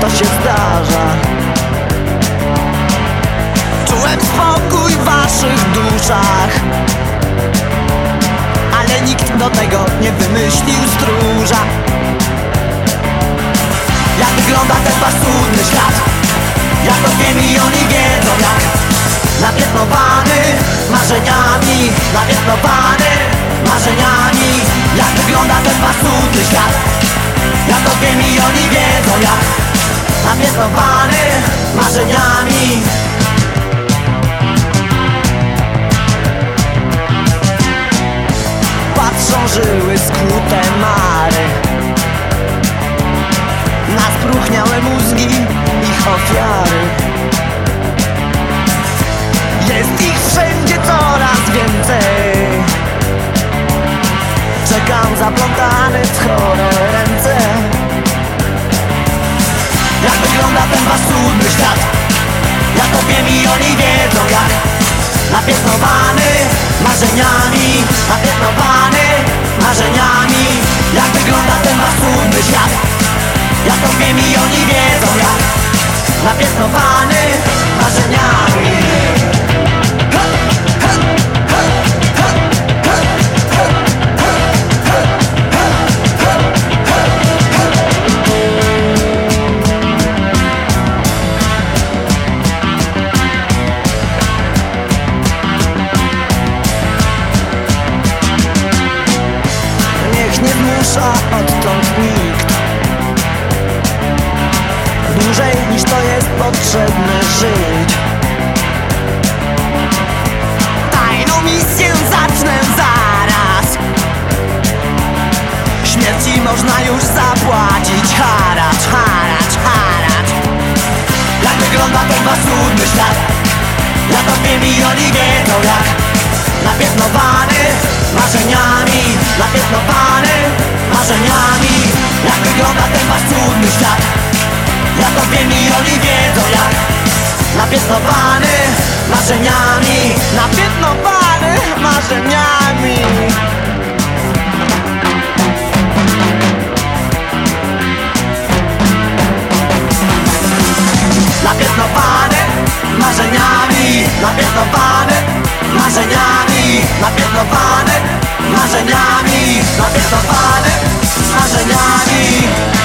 to się zdarza. Czułem spokój w waszych duszach Ale nikt do tego nie wymyślił stróża. Jak wygląda ten paskudny świat? Jak o oni wiedzą jak? Napiętnowany marzeniami Napiętnowany marzeniami. Jak wygląda ten paskudny świat? Napiętnowany marzeniami. Patrzą żyły skute mary. Na spróchniałe mózgi ich ofiary. Jest ich wszędzie coraz więcej. Czekam zaplątany w chore Napiętnowany marzeniami Napiętnowany marzeniami. Jak wygląda ten wasz cudny świat? Ja to wiem i oni wiedzą jak. Napiętnowany potrzebne żyć. Tajną misję zacznę zaraz. Śmierci można już zapłacić. Haracz, haracz, haracz. Jak wygląda ten wasz cudny to wiem i oni wiedzą jak. Napiętnowany marzeniami Napiętnowany marzeniami. Jak wygląda ten wasz cudny świat? Ja to wiem piętno bany marzeniami Na piętno bany marzeniami Napiętnowane marzeniami Napiętnowane marzeniami Napiętnowane marzeniami Napiętnowane marzeniami